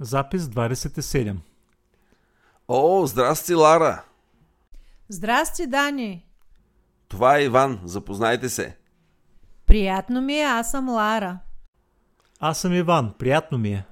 Запис 27. О, здрасти, Лара! Здрасти, Дани! Това е Иван, запознайте се. Приятно ми е, аз съм Лара. Аз съм Иван, приятно ми е.